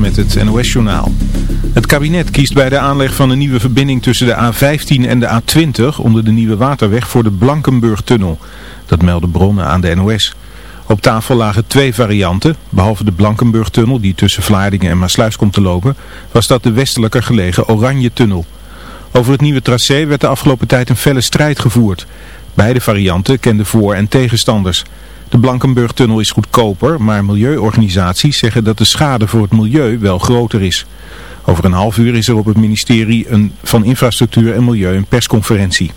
met het NOS-journaal. Het kabinet kiest bij de aanleg van een nieuwe verbinding tussen de A15 en de A20 onder de Nieuwe Waterweg voor de Blankenburg-tunnel. Dat melden bronnen aan de NOS. Op tafel lagen twee varianten. Behalve de Blankenburg-tunnel die tussen Vlaardingen en Maasluis komt te lopen, was dat de westelijker gelegen Oranje-tunnel. Over het nieuwe tracé werd de afgelopen tijd een felle strijd gevoerd. Beide varianten kenden voor- en tegenstanders. De Blankenburg-tunnel is goedkoper, maar milieuorganisaties zeggen dat de schade voor het milieu wel groter is. Over een half uur is er op het ministerie van Infrastructuur en Milieu een persconferentie.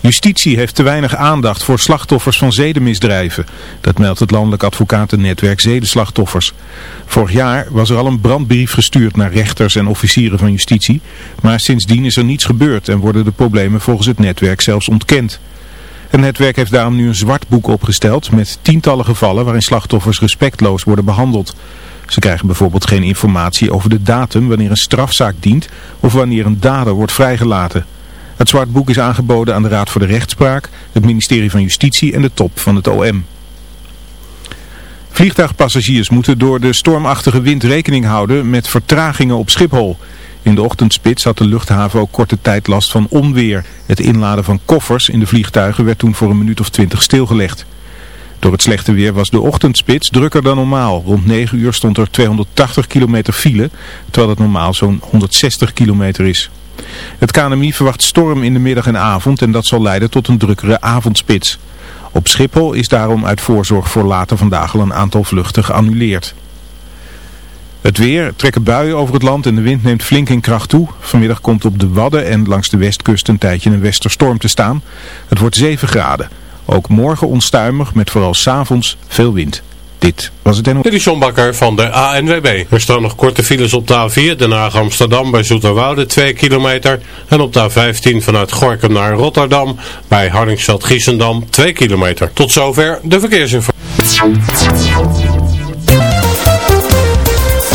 Justitie heeft te weinig aandacht voor slachtoffers van zedenmisdrijven. Dat meldt het landelijk advocatennetwerk Zedenslachtoffers. Vorig jaar was er al een brandbrief gestuurd naar rechters en officieren van justitie. Maar sindsdien is er niets gebeurd en worden de problemen volgens het netwerk zelfs ontkend. Het netwerk heeft daarom nu een zwart boek opgesteld met tientallen gevallen waarin slachtoffers respectloos worden behandeld. Ze krijgen bijvoorbeeld geen informatie over de datum wanneer een strafzaak dient of wanneer een dader wordt vrijgelaten. Het zwart boek is aangeboden aan de Raad voor de Rechtspraak, het ministerie van Justitie en de top van het OM. Vliegtuigpassagiers moeten door de stormachtige wind rekening houden met vertragingen op Schiphol. In de ochtendspits had de luchthaven ook korte tijd last van onweer. Het inladen van koffers in de vliegtuigen werd toen voor een minuut of twintig stilgelegd. Door het slechte weer was de ochtendspits drukker dan normaal. Rond 9 uur stond er 280 kilometer file, terwijl het normaal zo'n 160 kilometer is. Het KNMI verwacht storm in de middag en avond en dat zal leiden tot een drukkere avondspits. Op Schiphol is daarom uit voorzorg voor later vandaag al een aantal vluchten geannuleerd. Het weer trekken buien over het land en de wind neemt flink in kracht toe. Vanmiddag komt op de Wadden en langs de westkust een tijdje een westerstorm te staan. Het wordt 7 graden. Ook morgen onstuimig met vooral s'avonds veel wind. Dit was het NO. Dit Bakker van de ANWB. Er staan nog korte files op de A4, Den Haag Amsterdam bij Zoeterwoude 2 kilometer. En op de A15 vanuit Gorkum naar Rotterdam bij Hardingsveld Giessendam 2 kilometer. Tot zover de verkeersinformatie.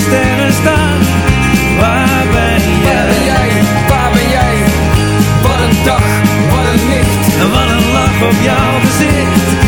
sterren staan. Waar ben jij? Waar ben jij? Waar ben jij? Wat een dag, wat een licht. En wat een lach op jouw gezicht.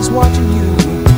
everybody's watching you.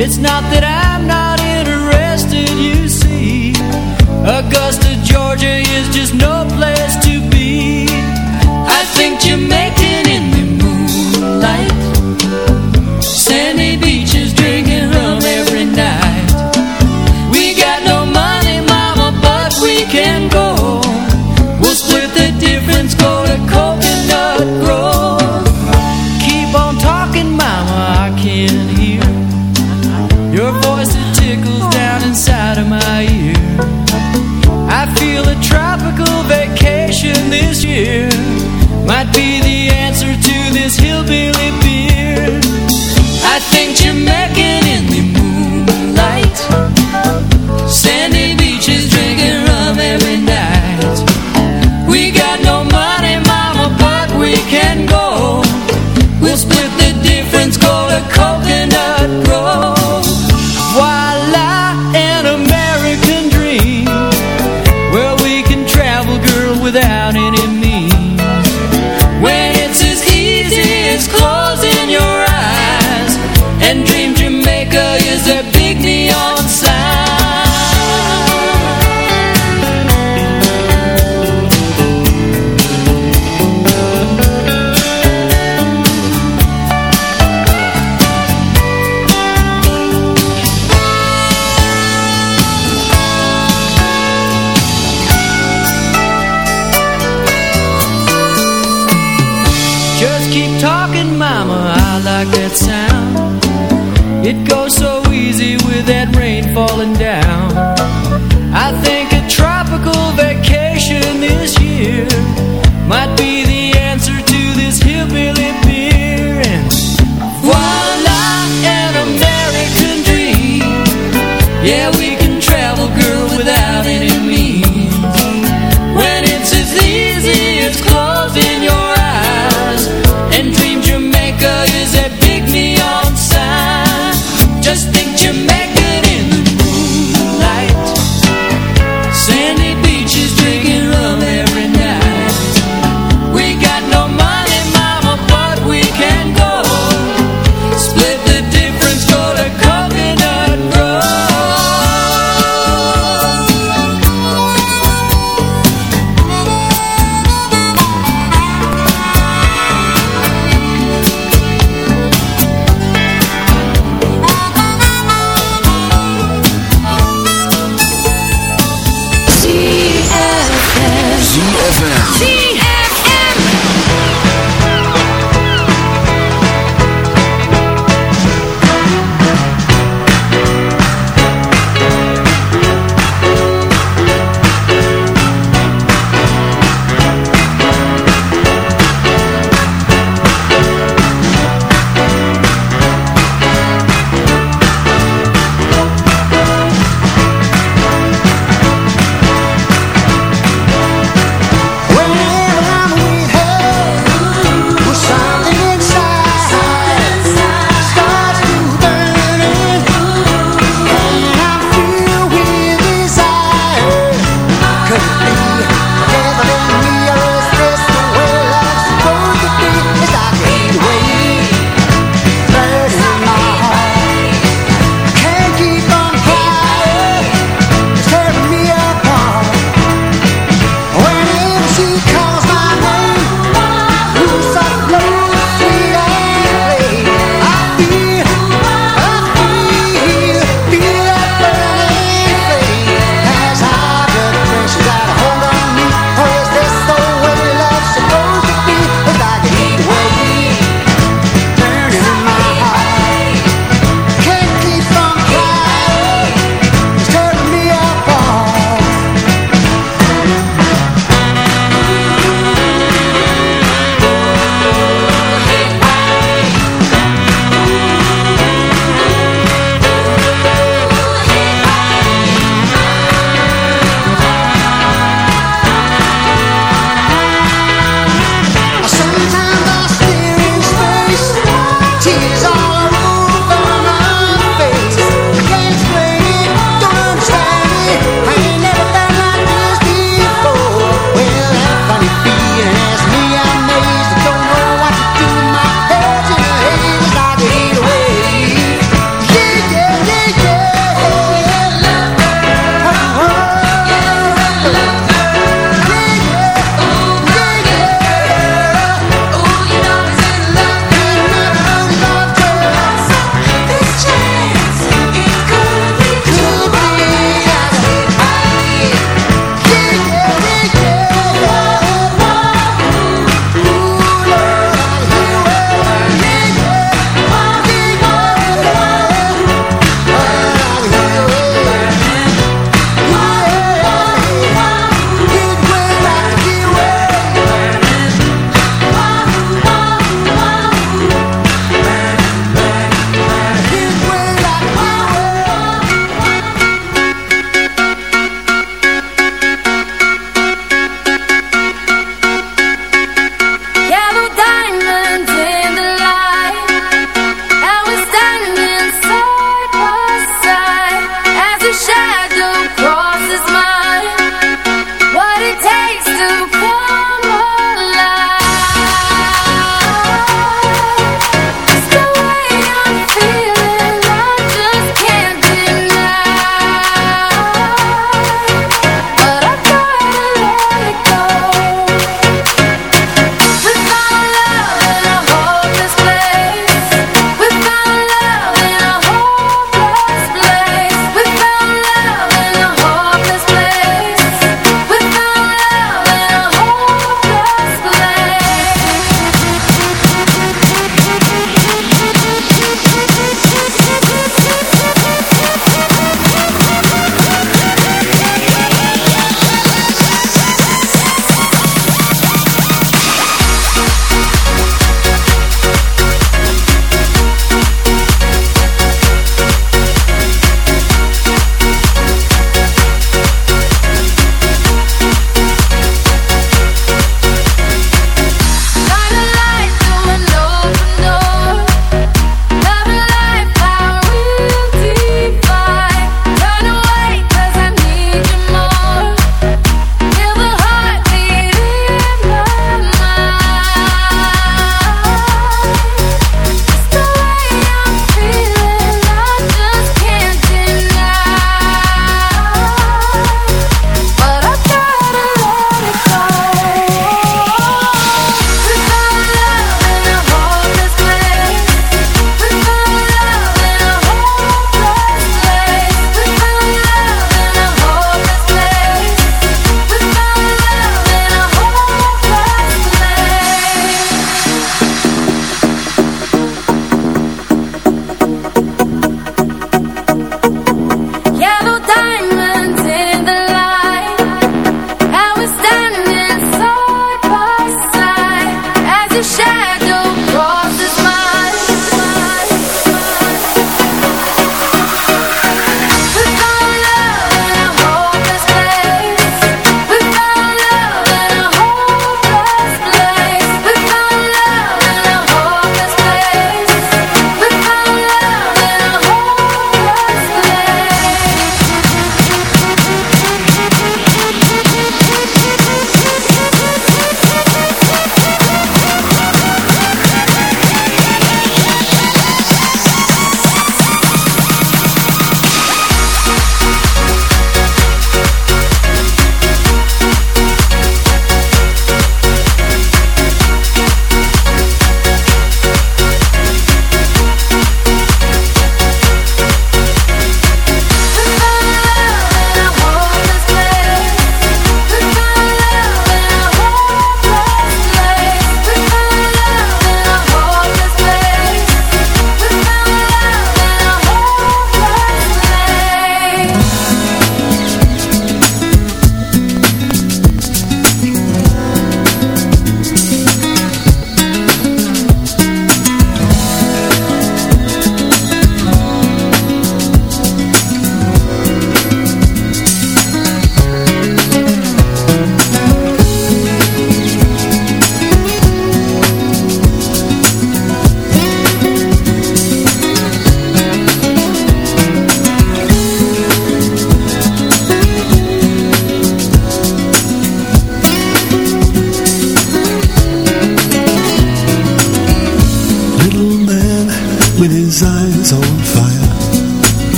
It's not that I'm not interested, you see. Augusta, Georgia is just no place might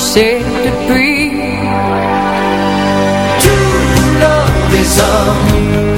et tu sais depuis tout l'or des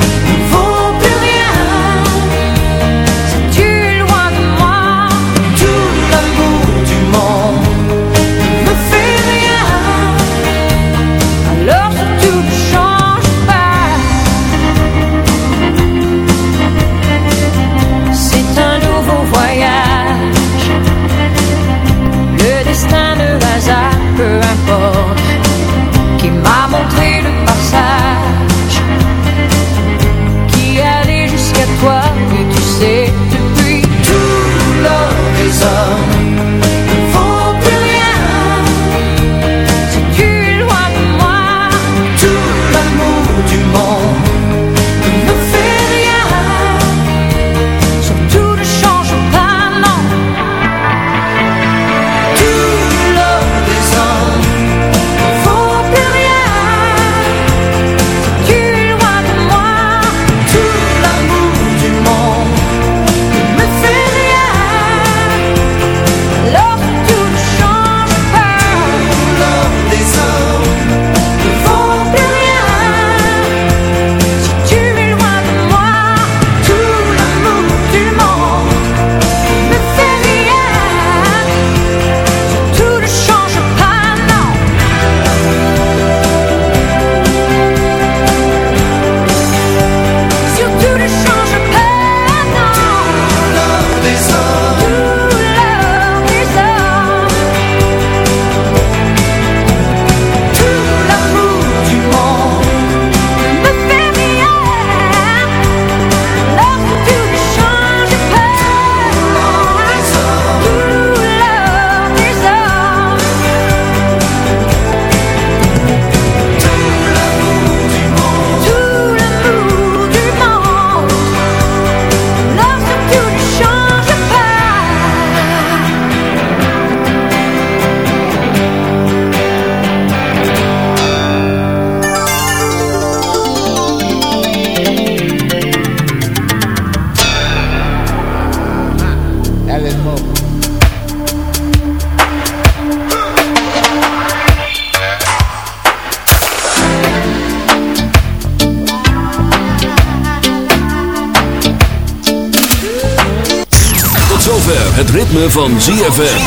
van ZFM.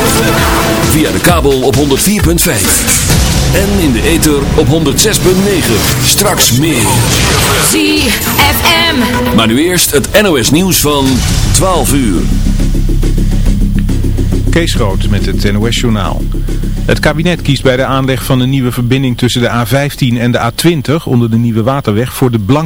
Via de kabel op 104.5. En in de ether op 106.9. Straks meer. ZFM. Maar nu eerst het NOS nieuws van 12 uur. Kees Rood met het NOS-journaal. Het kabinet kiest bij de aanleg van een nieuwe verbinding tussen de A15 en de A20 onder de Nieuwe Waterweg voor de belang